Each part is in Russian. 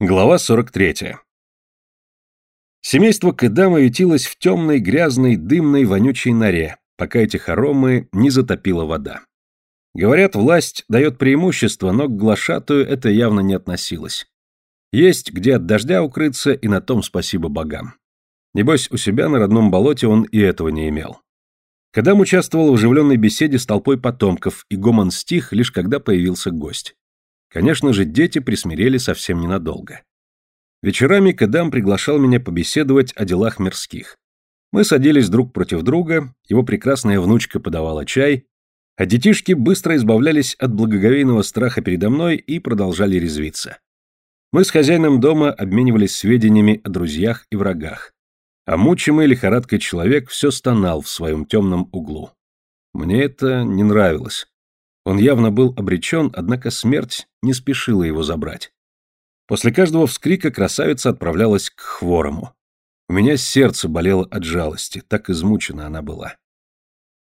Глава 43. Семейство Кэдама ютилось в темной, грязной, дымной, вонючей норе, пока эти хоромы не затопила вода. Говорят, власть дает преимущество, но к глашатую это явно не относилось. Есть где от дождя укрыться, и на том спасибо богам. Небось, у себя на родном болоте он и этого не имел. Кадам участвовал в оживленной беседе с толпой потомков, и гомон стих, лишь когда появился гость. Конечно же, дети присмирели совсем ненадолго. Вечерами Кадам приглашал меня побеседовать о делах мирских. Мы садились друг против друга, его прекрасная внучка подавала чай, а детишки быстро избавлялись от благоговейного страха передо мной и продолжали резвиться. Мы с хозяином дома обменивались сведениями о друзьях и врагах. А мучимый лихорадкой человек все стонал в своем темном углу. Мне это не нравилось. Он явно был обречен, однако смерть не спешила его забрать. После каждого вскрика красавица отправлялась к хворому. У меня сердце болело от жалости, так измучена она была.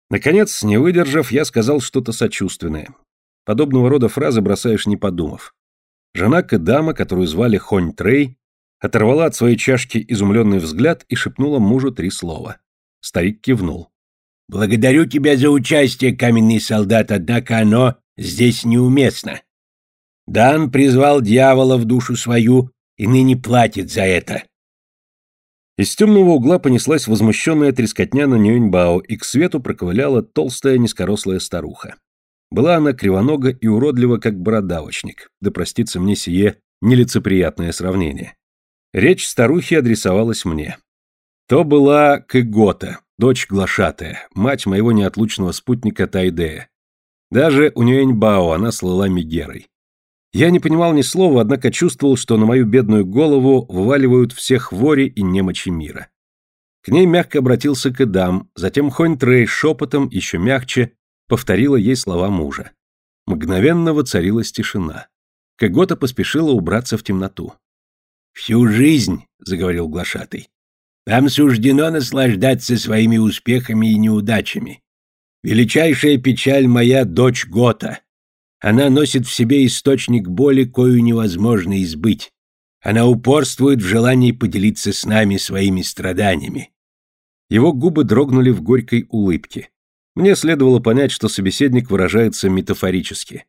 Наконец, не выдержав, я сказал что-то сочувственное. Подобного рода фразы бросаешь не подумав. Жена Кэдама, которую звали Хонь Трей, оторвала от своей чашки изумленный взгляд и шепнула мужу три слова. Старик кивнул. Благодарю тебя за участие, каменный солдат, однако оно здесь неуместно. Дан призвал дьявола в душу свою и ныне платит за это. Из темного угла понеслась возмущенная трескотня на Нюньбао, и к свету проковыляла толстая низкорослая старуха. Была она кривонога и уродлива, как бородавочник, да простится мне сие нелицеприятное сравнение. Речь старухи адресовалась мне. То была Кыгота, дочь глашатая, мать моего неотлучного спутника Тайдея. Даже у Нюэньбао она слыла Мегерой. Я не понимал ни слова, однако чувствовал, что на мою бедную голову вываливают все хвори и немочи мира. К ней мягко обратился Кэдам, затем Хонь Трей шепотом, еще мягче, повторила ей слова мужа. Мгновенно воцарилась тишина. Кэгота поспешила убраться в темноту. «Всю жизнь», — заговорил глашатый, нам суждено наслаждаться своими успехами и неудачами. Величайшая печаль моя дочь Гота. Она носит в себе источник боли, кою невозможно избыть. Она упорствует в желании поделиться с нами своими страданиями. Его губы дрогнули в горькой улыбке. Мне следовало понять, что собеседник выражается метафорически.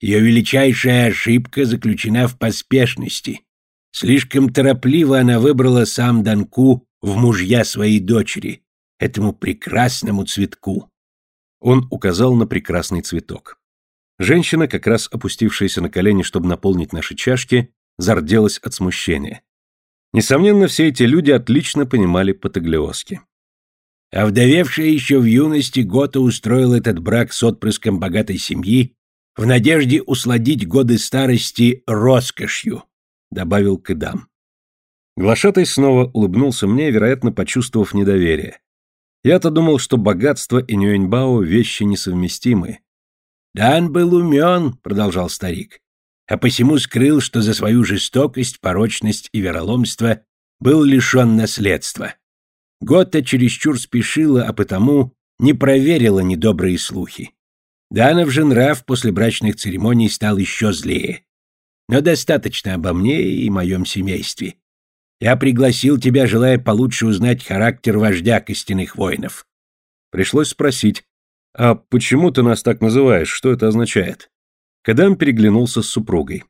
Ее величайшая ошибка заключена в поспешности. Слишком торопливо она выбрала сам Данку в мужья своей дочери, этому прекрасному цветку. Он указал на прекрасный цветок. Женщина, как раз опустившаяся на колени, чтобы наполнить наши чашки, зарделась от смущения. Несомненно, все эти люди отлично понимали по-таглиоски. Овдовевшая еще в юности, Гота устроил этот брак с отпрыском богатой семьи в надежде усладить годы старости роскошью, добавил Кыдам. Глашатай снова улыбнулся мне, вероятно, почувствовав недоверие. Я-то думал, что богатство и Нюэньбао — вещи несовместимые. «Дан был умен», — продолжал старик, «а посему скрыл, что за свою жестокость, порочность и вероломство был лишен наследства. Готта чересчур спешила, а потому не проверила недобрые слухи. Данов же нрав после брачных церемоний стал еще злее. Но достаточно обо мне и моем семействе. Я пригласил тебя, желая получше узнать характер вождя костяных воинов. Пришлось спросить, а почему ты нас так называешь, что это означает? Кадам переглянулся с супругой.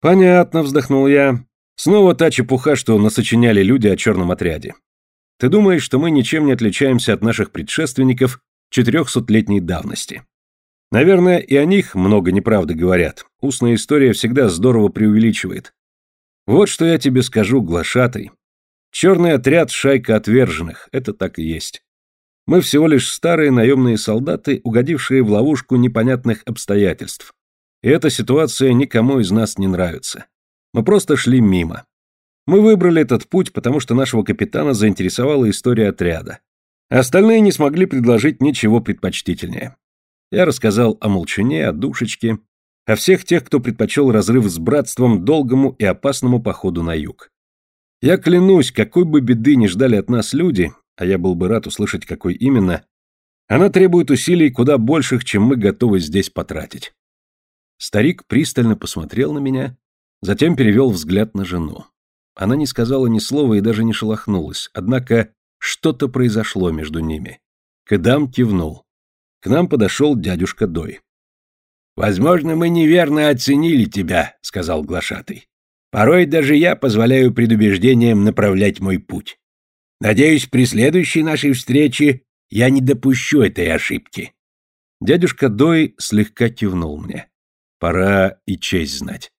Понятно, вздохнул я. Снова та чепуха, что насочиняли люди о черном отряде. Ты думаешь, что мы ничем не отличаемся от наших предшественников четырехсотлетней давности? Наверное, и о них много неправды говорят. Устная история всегда здорово преувеличивает. Вот что я тебе скажу, глашатый. Черный отряд — шайка отверженных, это так и есть. Мы всего лишь старые наемные солдаты, угодившие в ловушку непонятных обстоятельств. И эта ситуация никому из нас не нравится. Мы просто шли мимо. Мы выбрали этот путь, потому что нашего капитана заинтересовала история отряда. Остальные не смогли предложить ничего предпочтительнее. Я рассказал о молчуне, о душечке, о всех тех, кто предпочел разрыв с братством долгому и опасному походу на юг. Я клянусь, какой бы беды ни ждали от нас люди, а я был бы рад услышать, какой именно, она требует усилий куда больших, чем мы готовы здесь потратить. Старик пристально посмотрел на меня Затем перевел взгляд на жену. Она не сказала ни слова и даже не шелохнулась, однако что-то произошло между ними. Кэдам кивнул. К нам подошел дядюшка Дой. «Возможно, мы неверно оценили тебя», — сказал глашатый. «Порой даже я позволяю предубеждениям направлять мой путь. Надеюсь, при следующей нашей встрече я не допущу этой ошибки». Дядюшка Дой слегка кивнул мне. Пора и честь знать.